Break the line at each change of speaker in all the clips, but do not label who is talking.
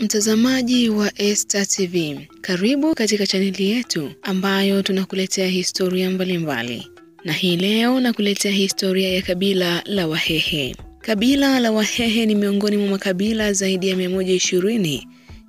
Mtazamaji wa Esta TV, karibu katika chaneli yetu ambayo tunakuletea historia mbalimbali mbali. Na hii leo nakuletea historia ya kabila la Wahehe. Kabila la Wahehe ni miongoni mwa makabila zaidi ya 120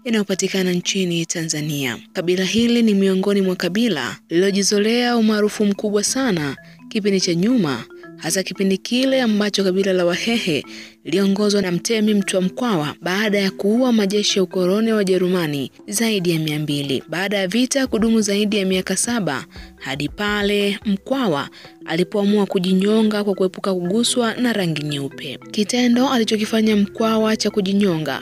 yanayopatikana nchini Tanzania. Kabila hili ni miongoni mwa kabila lililojizolea umaarufu mkubwa sana kipindi cha nyuma, hasa kipindi kile ambacho kabila la Wahehe liliongozwa na Mtemi Mtwa Mkwawa baada ya kuua majeshi ya ukoloni wa Wajerumani zaidi ya mia mbili baada ya vita kudumu zaidi ya miaka saba hadi pale Mkwawa alipoamua kujinyonga kwa kuepuka kuguswa na rangi nyeupe. Kitendo alichokifanya Mkwawa cha kujinyonga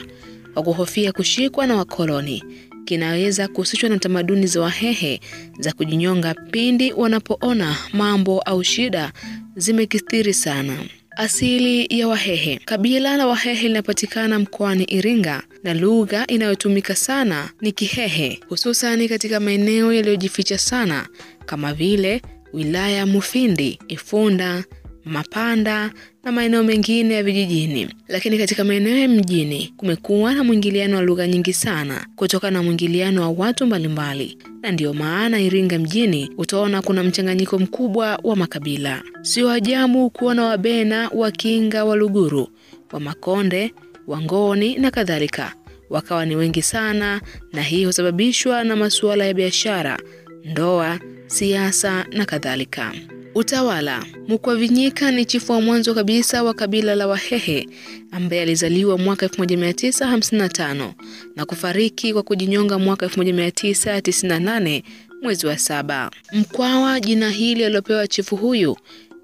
kwa kuhofia kushikwa na wakoloni kinaweza kuhusishwa na tamaduni za Wahehe za kujinyonga pindi wanapoona mambo au shida zimekithiri sana. Asili ya Wahehe. Kabila la Wahehe linapatikana mkoani Iringa na lugha inayotumika sana ni Kihehe, hususan katika maeneo yaliyojificha sana kama vile wilaya ya Mufindi, Ifunda, Mapanda na maeneo mengine ya vijijini. Lakini katika maeneo ya mjini kumekuwa na mwingiliano wa lugha nyingi sana kutokana na mwingiliano wa watu mbalimbali, na ndiyo maana Iringa mjini utaona kuna mchanganyiko mkubwa wa makabila. Sio ajabu kuona Wabena, Wakinga, Waluguru, Wamakonde, Wangoni na kadhalika wakawa ni wengi sana, na hii husababishwa na masuala ya biashara, ndoa, siasa na kadhalika. Utawala. Mukwavinyika ni chifu wa mwanzo kabisa wa kabila la Wahehe ambaye alizaliwa mwaka 1955 na kufariki kwa kujinyonga mwaka 1998 mwezi wa saba. Mkwawa, jina hili alilopewa chifu huyu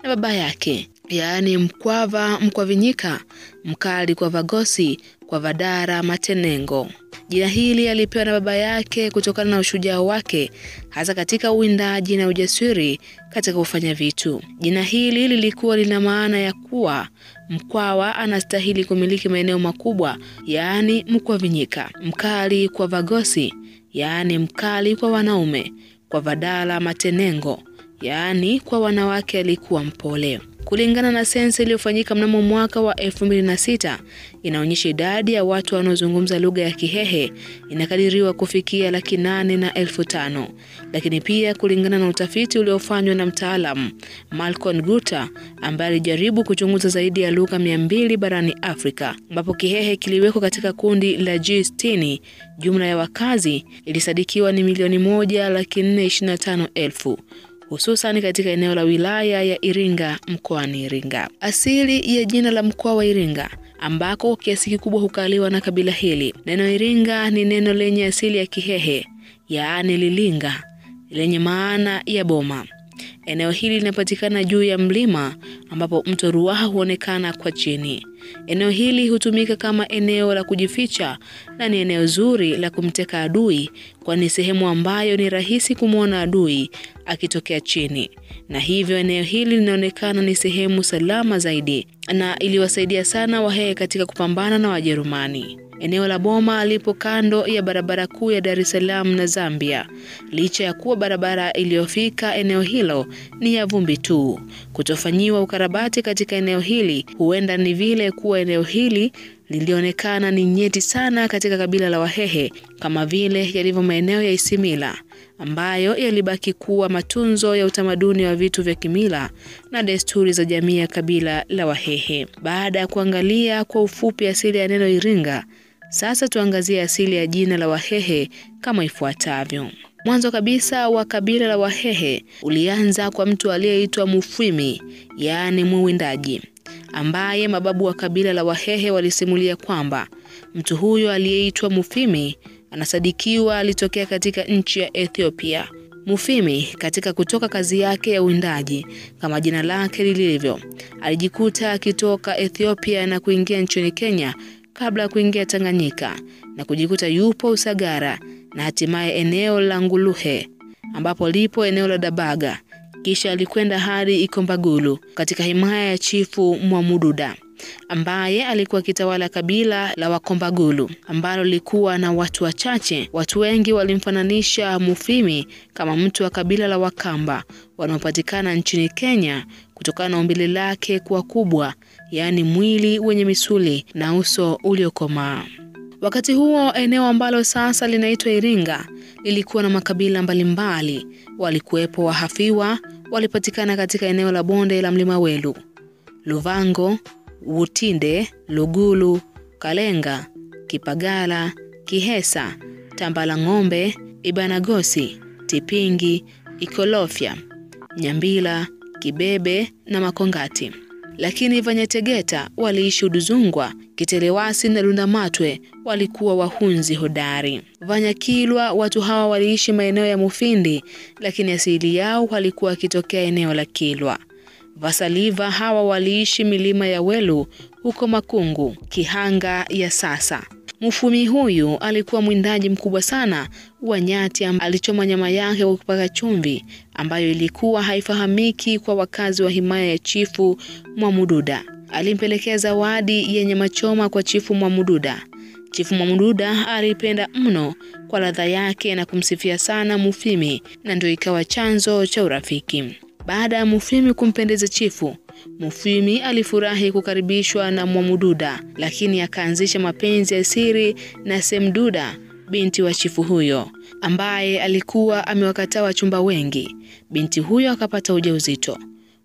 na baba yake, yaani Mkwava Mkwavinyika, mkali kwa Vagosi kwa Vadara Matenengo. Jina hili alipewa na baba yake kutokana na ushujaa wake hasa katika uwindaji na ujasiri katika kufanya vitu. Jina hili lilikuwa lina maana ya kuwa Mkwawa anastahili kumiliki maeneo makubwa, yaani Mkwavinyika. Mkali kwa Vagosi, yaani mkali kwa wanaume. Kwa Vadala Matenengo, yaani kwa wanawake alikuwa mpole. Kulingana na sensa iliyofanyika mnamo mwaka wa 2006 inaonyesha idadi ya watu wanaozungumza lugha ya Kihehe inakadiriwa kufikia laki nane na elfu tano. Lakini pia kulingana na utafiti uliofanywa na mtaalamu Malcolm Guter ambaye alijaribu kuchunguza zaidi ya lugha mia mbili barani Afrika, ambapo Kihehe kiliwekwa katika kundi la G60, jumla ya wakazi ilisadikiwa ni milioni moja laki nne ishirini na tano elfu hususan katika eneo la wilaya ya Iringa mkoani Iringa. Asili ya jina la mkoa wa Iringa ambako kiasi kikubwa hukaliwa na kabila hili. Neno Iringa ni neno lenye asili ya Kihehe, yaani lilinga, lenye maana ya boma. Eneo hili linapatikana juu ya mlima ambapo mto Ruaha huonekana kwa chini. Eneo hili hutumika kama eneo la kujificha na ni eneo zuri la kumteka adui, kwani sehemu ambayo ni rahisi kumwona adui akitokea chini, na hivyo eneo hili linaonekana ni sehemu salama zaidi na iliwasaidia sana Wahehe katika kupambana na Wajerumani. Eneo la Boma lipo kando ya barabara kuu ya Dar es Salaam na Zambia. Licha ya kuwa barabara iliyofika eneo hilo ni ya vumbi tu, kutofanyiwa ukarabati katika eneo hili huenda ni vile kuwa eneo hili lilionekana ni nyeti sana katika kabila la Wahehe kama vile yalivyo maeneo ya Isimila ambayo yalibaki kuwa matunzo ya utamaduni wa vitu vya kimila na desturi za jamii ya kabila la Wahehe. Baada ya kuangalia kwa ufupi asili ya neno Iringa, sasa tuangazie asili ya jina la Wahehe kama ifuatavyo. Mwanzo kabisa wa kabila la Wahehe ulianza kwa mtu aliyeitwa Mufwimi, yaani muwindaji, ambaye mababu wa kabila la Wahehe walisimulia kwamba mtu huyo aliyeitwa Mufimi anasadikiwa alitokea katika nchi ya Ethiopia. Mufimi katika kutoka kazi yake ya uwindaji kama jina lake lilivyo, alijikuta akitoka Ethiopia na kuingia nchini Kenya kabla ya kuingia Tanganyika na kujikuta yupo Usagara na hatimaye eneo la Nguluhe ambapo lipo eneo la Dabaga. Kisha alikwenda hadi Ikombagulu katika himaya ya chifu Mwamududa ambaye alikuwa kitawala kabila la Wakombagulu ambalo lilikuwa na watu wachache. Watu wengi walimfananisha Mufimi kama mtu wa kabila la Wakamba wanaopatikana nchini Kenya kutokana na umbile lake kuwa kubwa, yaani mwili wenye misuli na uso uliokomaa. Wakati huo eneo ambalo sasa linaitwa Iringa lilikuwa na makabila mbalimbali. Walikuwepo Wahafiwa, walipatikana katika eneo la bonde la Mlima Welu, Luvango, Wutinde, Lugulu, Kalenga, Kipagala, Kihesa, Tambala Ng'ombe, Ibanagosi, Tipingi, Ikolofya, Nyambila, Kibebe na Makongati. Lakini Vanyategeta waliishi Uduzungwa, Kitelewasi na Lundamatwe walikuwa wahunzi hodari. Vanyakilwa, watu hawa waliishi maeneo ya Mufindi, lakini asili yao walikuwa wakitokea eneo la Kilwa. Vasaliva hawa waliishi milima ya Welu huko Makungu, Kihanga ya sasa. Mufumi huyu alikuwa mwindaji mkubwa sana wa nyati. Alichoma nyama yake kwa kupaka chumvi ambayo ilikuwa haifahamiki kwa wakazi wa himaya ya Chifu Mwamududa. Alimpelekea zawadi yenye machoma kwa Chifu Mwamududa. Chifu Mwamududa alipenda mno kwa ladha yake na kumsifia sana Mufimi, na ndio ikawa chanzo cha urafiki. Baada ya Mufimi kumpendeza chifu, Mufimi alifurahi kukaribishwa na Mwamududa, lakini akaanzisha mapenzi ya siri na Semduda, binti wa chifu huyo, ambaye alikuwa amewakataa wachumba wengi. Binti huyo akapata ujauzito.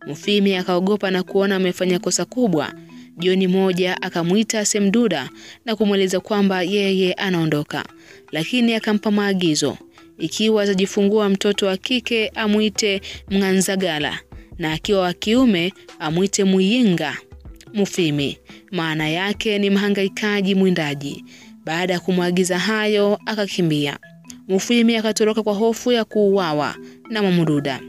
Mufimi akaogopa na kuona amefanya kosa kubwa. Jioni moja akamwita Semduda na kumweleza kwamba yeye anaondoka, lakini akampa maagizo ikiwa atajifungua mtoto wa kike amwite Mng'anzagala na akiwa wa kiume amwite Muyinga. Mufimi maana yake ni mhangaikaji mwindaji. Baada ya kumwagiza hayo akakimbia. Mufimi akatoroka kwa hofu ya kuuawa na Mwamududa.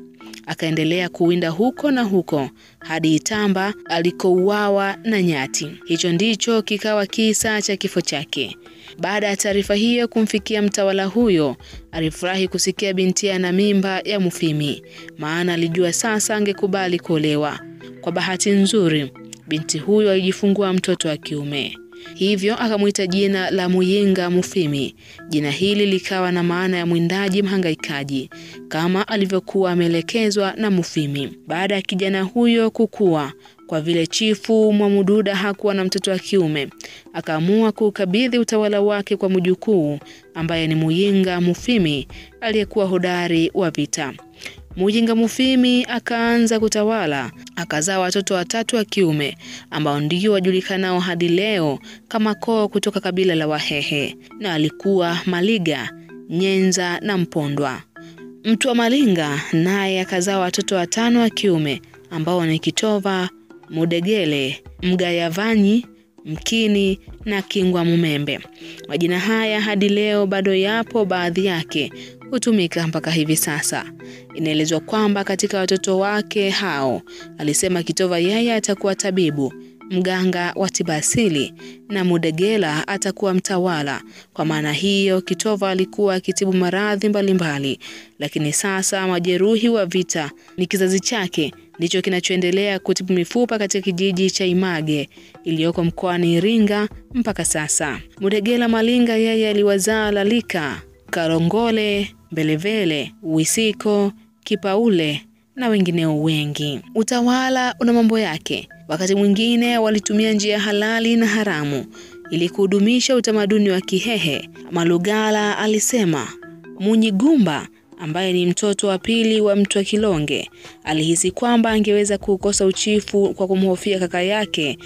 Akaendelea kuwinda huko na huko hadi Itamba alikouawa na nyati. Hicho ndicho kikawa kisa cha kifo chake. Baada ya taarifa hiyo kumfikia mtawala huyo, alifurahi kusikia binti ana mimba ya Mufimi, maana alijua sasa angekubali kuolewa. Kwa bahati nzuri, binti huyo alijifungua mtoto wa kiume, hivyo akamwita jina la Muyinga Mufimi. Jina hili likawa na maana ya mwindaji mhangaikaji, kama alivyokuwa ameelekezwa na Mufimi. Baada ya kijana huyo kukua kwa vile chifu Mwamududa hakuwa na mtoto wa kiume, akaamua kuukabidhi utawala wake kwa mjukuu ambaye ni Muyinga Mufimi aliyekuwa hodari wa vita. Muyinga Mufimi akaanza kutawala, akazaa watoto watatu wa kiume ambao ndio wajulikanao hadi leo kama koo kutoka kabila la Wahehe, na alikuwa Maliga, Nyenza na Mpondwa. Mtu wa Malinga naye akazaa watoto watano wa kiume ambao ni Kitova, Mudegele, Mgayavanyi, Mkini na Kingwa Mumembe. Majina haya hadi leo bado yapo, baadhi yake hutumika mpaka hivi sasa. Inaelezwa kwamba katika watoto wake hao alisema Kitova yeye atakuwa tabibu, mganga wa tiba asili na Mudegela atakuwa mtawala. Kwa maana hiyo, Kitova alikuwa akitibu maradhi mbalimbali, lakini sasa majeruhi wa vita ni kizazi chake ndicho kinachoendelea kutibu mifupa katika kijiji cha Image iliyoko mkoani Iringa mpaka sasa. Mudegela Malinga yeye aliwazaa Lalika, Karongole, Mbelevele, Wisiko, Kipaule na wengineo wengi. Utawala una mambo yake. Wakati mwingine walitumia njia halali na haramu ili kudumisha utamaduni wa Kihehe. Malugala alisema Munyigumba ambaye ni mtoto wa pili wa mtu wa Kilonge alihisi kwamba angeweza kukosa uchifu kwa kumhofia kaka yake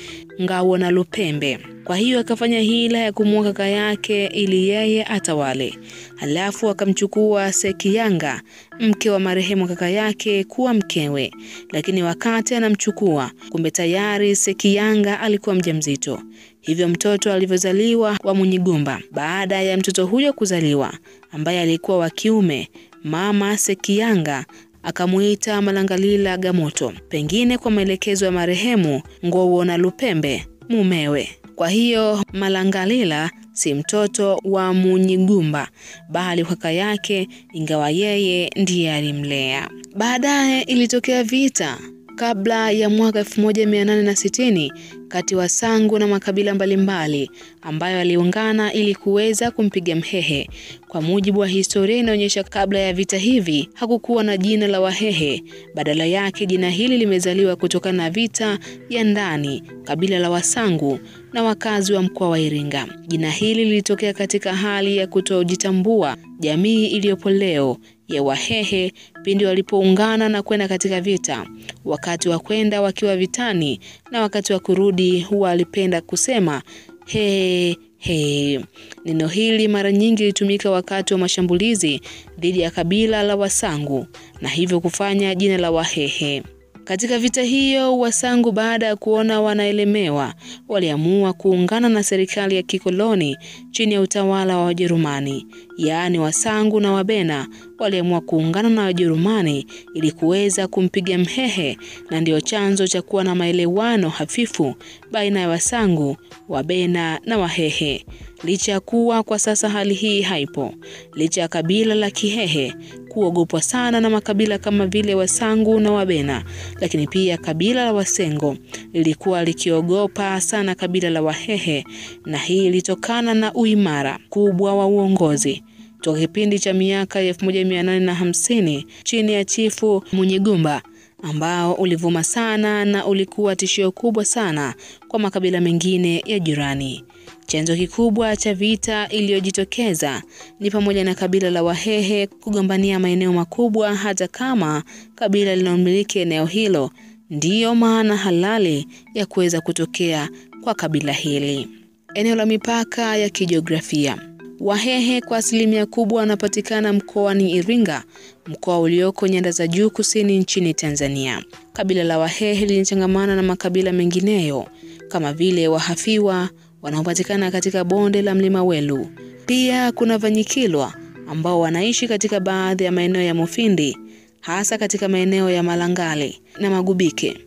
Ngawo na Lupembe. Kwa hiyo akafanya hila ya kumua kaka yake ili yeye atawale. Halafu akamchukua Sekiyanga, mke wa marehemu kaka yake, kuwa mkewe. Lakini wakati anamchukua, kumbe tayari Sekiyanga alikuwa mjamzito. Hivyo mtoto alivyozaliwa wa Munyigumba. Baada ya mtoto huyo kuzaliwa, ambaye alikuwa wa kiume, mama Sekianga akamuita Malangalila Gamoto, pengine kwa maelekezo ya marehemu Ngowo na Lupembe mumewe. Kwa hiyo Malangalila si mtoto wa Munyigumba bali kaka yake, ingawa yeye ndiye alimlea. Baadaye ilitokea vita kabla ya mwaka 1860 kati wa Sangu na makabila mbalimbali ambayo aliungana ili kuweza kumpiga Mhehe. Kwa mujibu wa historia inaonyesha kabla ya vita hivi hakukuwa na jina la Wahehe, badala yake jina hili limezaliwa kutokana na vita ya ndani kabila la Wasangu na wakazi wa mkoa wa Iringa. Jina hili lilitokea katika hali ya kutojitambua jamii iliyopo leo ya Wahehe pindi walipoungana na kwenda katika vita. Wakati wa kwenda wakiwa vitani na wakati wa kurudi huwa alipenda kusema he he. Neno hili mara nyingi litumika wakati wa mashambulizi dhidi ya kabila la Wasangu na hivyo kufanya jina la Wahehe. Katika vita hiyo, Wasangu baada ya kuona wanaelemewa, waliamua kuungana na serikali ya kikoloni chini ya utawala wa Wajerumani. Yaani Wasangu na Wabena waliamua kuungana na Wajerumani ili kuweza kumpiga Mhehe, na ndiyo chanzo cha kuwa na maelewano hafifu baina ya Wasangu, Wabena na Wahehe. Licha ya kuwa kwa sasa hali hii haipo, licha ya kabila la Kihehe kuogopwa sana na makabila kama vile Wasangu na Wabena, lakini pia kabila la Wasengo lilikuwa likiogopa sana kabila la Wahehe, na hii ilitokana na uimara kubwa wa uongozi. Toka kipindi cha miaka ya 1850 chini ya chifu Munyigumba ambao ulivuma sana na ulikuwa tishio kubwa sana kwa makabila mengine ya jirani. Chanzo kikubwa cha vita iliyojitokeza ni pamoja na kabila la Wahehe kugombania maeneo makubwa, hata kama kabila linalomiliki eneo hilo ndiyo maana halali ya kuweza kutokea kwa kabila hili. Eneo la mipaka ya kijiografia. Wahehe kwa asilimia kubwa wanapatikana mkoani Iringa, mkoa ulioko nyanda za juu kusini nchini Tanzania. Kabila la Wahehe linachangamana na makabila mengineyo kama vile Wahafiwa wanaopatikana katika bonde la mlima Welu. Pia kuna Vanyikilwa ambao wanaishi katika baadhi ya maeneo ya Mufindi, hasa katika maeneo ya Malangali na Magubike.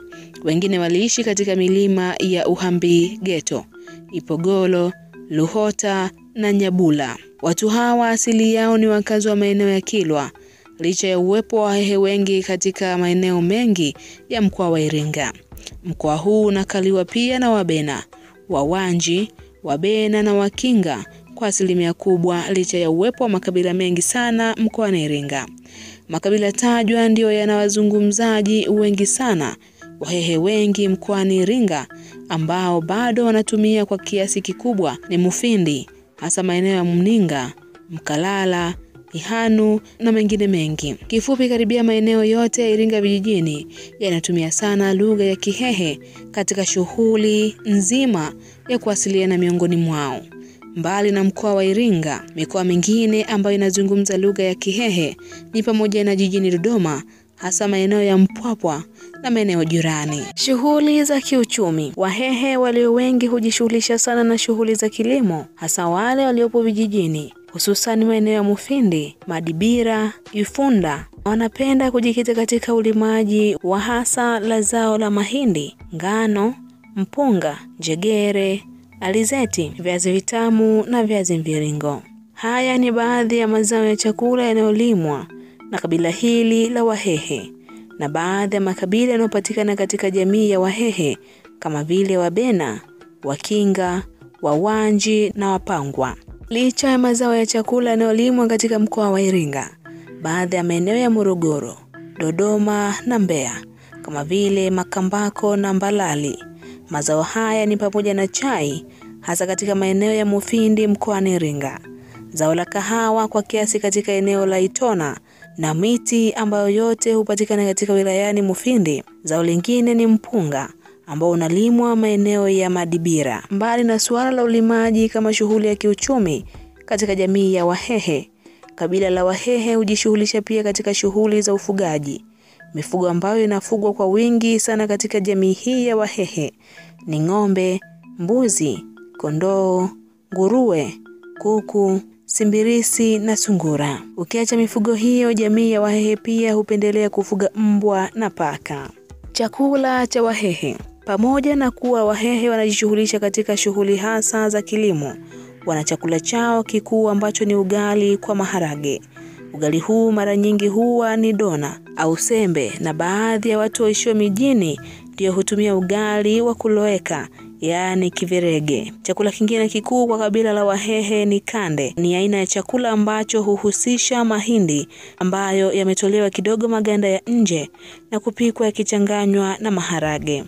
Wengine waliishi katika milima ya Uhambi Geto, Ipogolo, Luhota na Nyabula. Watu hawa asili yao ni wakazi wa maeneo ya Kilwa, licha ya uwepo wa Wahehe wengi katika maeneo mengi ya mkoa wa Iringa. Mkoa huu unakaliwa pia na Wabena, Wawanji, Wabena na Wakinga kwa asilimia kubwa, licha ya uwepo wa makabila mengi sana mkoani Iringa. Makabila tajwa ndiyo yana wazungumzaji wengi sana. Wahehe wengi mkoani Iringa ambao bado wanatumia kwa kiasi kikubwa ni Mufindi, hasa maeneo ya Mninga, Mkalala, Ihanu na mengine mengi. Kifupi, karibia maeneo yote ya Iringa vijijini yanatumia sana lugha ya Kihehe katika shughuli nzima ya kuwasiliana miongoni mwao. Mbali na mkoa wa Iringa, mikoa mingine ambayo inazungumza lugha ya Kihehe ni pamoja na jijini Dodoma, hasa maeneo ya Mpwapwa na maeneo jirani. Shughuli za kiuchumi. Wahehe walio wengi hujishughulisha sana na shughuli za kilimo, hasa wale waliopo vijijini hususan maeneo ya Mufindi, Madibira, Ifunda. Wanapenda kujikita katika ulimaji wa hasa la zao la mahindi, ngano, mpunga, njegere, alizeti, viazi vitamu na viazi mviringo. Haya ni baadhi ya mazao ya chakula yanayolimwa na kabila hili la Wahehe na baadhi ya makabila yanayopatikana katika jamii ya Wahehe kama vile Wabena, Wakinga, Wawanji na Wapangwa. Licha ya mazao ya chakula yanayolimwa katika mkoa wa Iringa, baadhi ya maeneo ya Morogoro, Dodoma na Mbeya kama vile Makambako na Mbalali. Mazao haya ni pamoja na chai, hasa katika maeneo ya Mufindi mkoani Iringa, zao la kahawa kwa kiasi katika eneo la Itona na miti ambayo yote hupatikana katika wilayani Mufindi. Zao lingine ni mpunga ambao unalimwa maeneo ya Madibira. Mbali na suala la ulimaji kama shughuli ya kiuchumi katika jamii ya Wahehe, kabila la Wahehe hujishughulisha pia katika shughuli za ufugaji. Mifugo ambayo inafugwa kwa wingi sana katika jamii hii ya Wahehe ni ng'ombe, mbuzi, kondoo, nguruwe, kuku, simbirisi na sungura. Ukiacha mifugo hiyo, jamii ya Wahehe pia hupendelea kufuga mbwa na paka. Chakula cha Wahehe. Pamoja na kuwa Wahehe wanajishughulisha katika shughuli hasa za kilimo, wana chakula chao kikuu ambacho ni ugali kwa maharage. Ugali huu mara nyingi huwa ni dona au sembe, na baadhi ya watu waishio mijini ndio hutumia ugali wa kuloweka yaani kiverege. Chakula kingine kikuu kwa kabila la Wahehe ni kande. Ni aina ya chakula ambacho huhusisha mahindi ambayo yametolewa kidogo maganda ya nje na kupikwa yakichanganywa na maharage.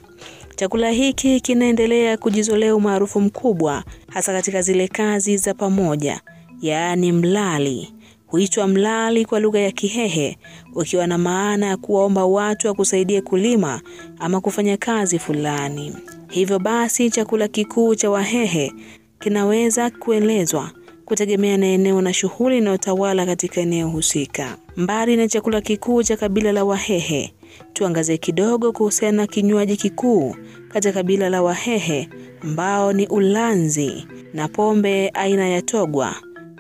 Chakula hiki kinaendelea kujizolea umaarufu mkubwa hasa katika zile kazi za pamoja, yaani mlali. Huitwa mlali kwa lugha ya Kihehe, ukiwa na maana ya kuwaomba watu wakusaidie kulima ama kufanya kazi fulani. Hivyo basi chakula kikuu cha Wahehe kinaweza kuelezwa kutegemea na eneo na shughuli inayotawala katika eneo husika. Mbali na chakula kikuu cha kabila la Wahehe, tuangazie kidogo kuhusiana na kinywaji kikuu katika kabila la Wahehe ambao ni ulanzi na pombe aina ya togwa,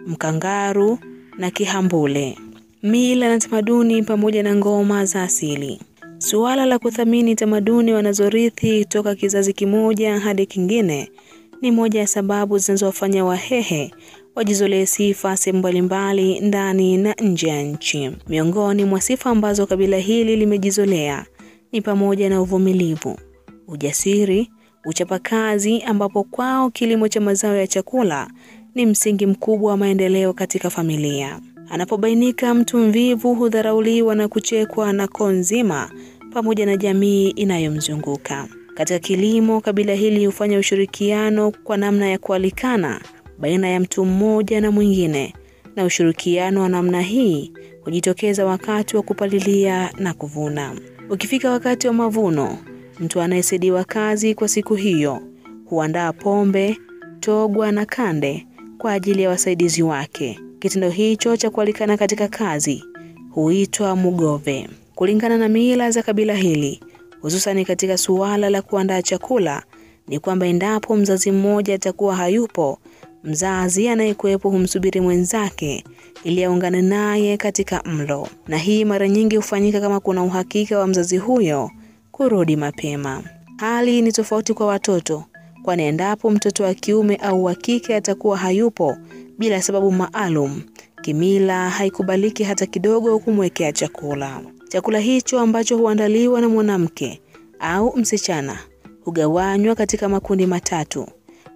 mkangaru na kihambule. Mila na tamaduni pamoja na ngoma za asili. Suala la kuthamini tamaduni wanazorithi toka kizazi kimoja hadi kingine ni moja ya sababu zinazowafanya Wahehe wajizolee sifa sehemu mbalimbali ndani na nje ya nchi. Miongoni mwa sifa ambazo kabila hili limejizolea ni pamoja na uvumilivu, ujasiri, uchapakazi, ambapo kwao kilimo cha mazao ya chakula ni msingi mkubwa wa maendeleo katika familia. Anapobainika mtu mvivu hudharauliwa na kuchekwa na koo nzima pamoja na jamii inayomzunguka. Katika kilimo, kabila hili hufanya ushirikiano kwa namna ya kualikana baina ya mtu mmoja na mwingine, na ushirikiano wa namna hii hujitokeza wakati wa kupalilia na kuvuna. Ukifika wakati wa mavuno, mtu anayesaidiwa kazi kwa siku hiyo huandaa pombe, togwa na kande kwa ajili ya wasaidizi wake. Kitendo hicho cha kualikana katika kazi huitwa mugove. Kulingana na mila za kabila hili, hususani katika suala la kuandaa chakula, ni kwamba endapo mzazi mmoja atakuwa hayupo, mzazi anayekuwepo humsubiri mwenzake ili aungane naye katika mlo, na hii mara nyingi hufanyika kama kuna uhakika wa mzazi huyo kurudi mapema. Hali ni tofauti kwa watoto, kwani endapo mtoto wa kiume au wa kike atakuwa hayupo bila sababu maalum, kimila haikubaliki hata kidogo kumwekea chakula. Chakula hicho ambacho huandaliwa na mwanamke au msichana hugawanywa katika makundi matatu.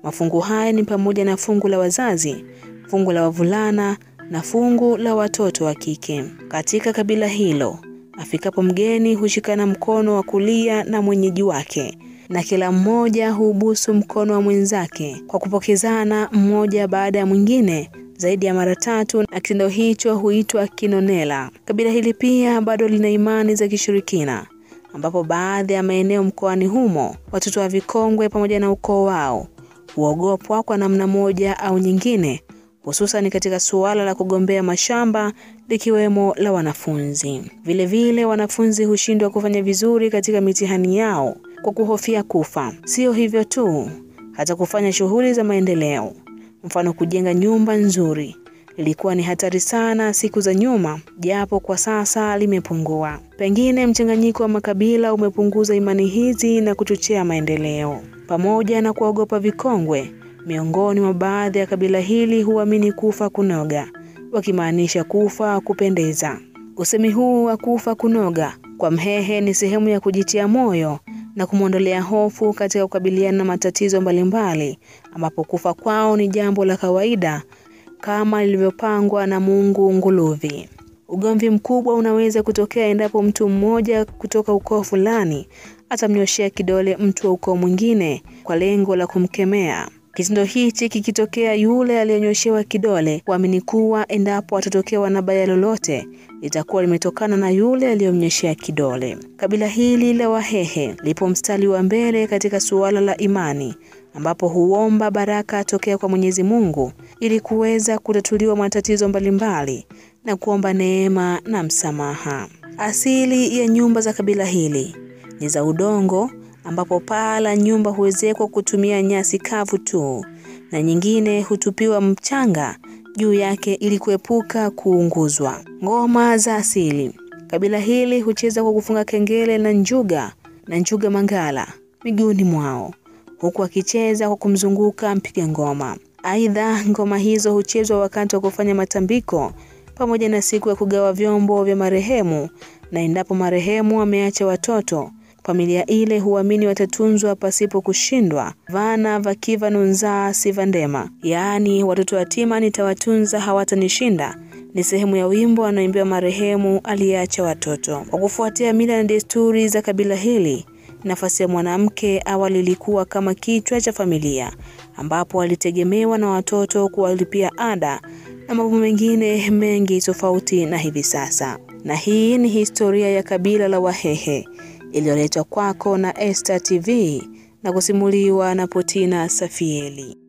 Mafungu haya ni pamoja na fungu la wazazi, fungu la wavulana na fungu la watoto wa kike. Katika kabila hilo, afikapo mgeni hushikana mkono wa kulia na mwenyeji wake na kila mmoja hubusu mkono wa mwenzake kwa kupokezana mmoja baada ya mwingine zaidi ya mara tatu, na kitendo hicho huitwa kinonela. Kabila hili pia bado lina imani za kishirikina, ambapo baadhi ya maeneo mkoani humo watoto wa vikongwe pamoja na ukoo wao huogopwa kwa namna moja au nyingine, hususan katika suala la kugombea mashamba likiwemo la wanafunzi. Vilevile vile wanafunzi hushindwa kufanya vizuri katika mitihani yao kwa kuhofia kufa. Sio hivyo tu, hata kufanya shughuli za maendeleo, mfano kujenga nyumba nzuri, lilikuwa ni hatari sana siku za nyuma, japo kwa sasa limepungua. Pengine mchanganyiko wa makabila umepunguza imani hizi na kuchochea maendeleo. Pamoja na kuogopa vikongwe, miongoni mwa baadhi ya kabila hili huamini kufa kunoga, wakimaanisha kufa kupendeza. Usemi huu wa kufa kunoga kwa Mhehe ni sehemu ya kujitia moyo na kumwondolea hofu katika kukabiliana na matatizo mbalimbali, ambapo kufa kwao ni jambo la kawaida kama lilivyopangwa na Mungu Nguluvi. Ugomvi mkubwa unaweza kutokea endapo mtu mmoja kutoka ukoo fulani atamnyoshea kidole mtu wa ukoo mwingine kwa lengo la kumkemea. Kitendo hichi kikitokea, yule aliyenyoshewa kidole huamini kuwa endapo atatokewa na baya lolote litakuwa limetokana na yule aliyomnyoshea kidole. Kabila hili la Wahehe lipo mstari wa mbele katika suala la imani, ambapo huomba baraka atokea kwa Mwenyezi Mungu ili kuweza kutatuliwa matatizo mbalimbali na kuomba neema na msamaha. Asili ya nyumba za kabila hili ni za udongo ambapo paa la nyumba huwezekwa kutumia nyasi kavu tu na nyingine hutupiwa mchanga juu yake ili kuepuka kuunguzwa. Ngoma za asili. Kabila hili hucheza kwa kufunga kengele na njuga na njuga mangala miguuni mwao huku akicheza kwa kumzunguka mpiga ngoma. Aidha, ngoma hizo huchezwa wakati wa kufanya matambiko pamoja na siku ya kugawa vyombo vya marehemu, na endapo marehemu ameacha watoto familia ile huamini watatunzwa pasipo kushindwa. Vana vakiva nunzaa sivandema, yaani watoto yatima nitawatunza hawatanishinda, ni sehemu ya wimbo anaoimbiwa marehemu aliyeacha watoto. Kwa kufuatia mila na desturi za kabila hili, nafasi ya mwanamke awali ilikuwa kama kichwa cha familia, ambapo alitegemewa na watoto kuwalipia ada na mambo mengine mengi tofauti na hivi sasa. Na hii ni historia ya kabila la Wahehe iliyoletwa kwako na Esta TV na kusimuliwa na Potina Safieli.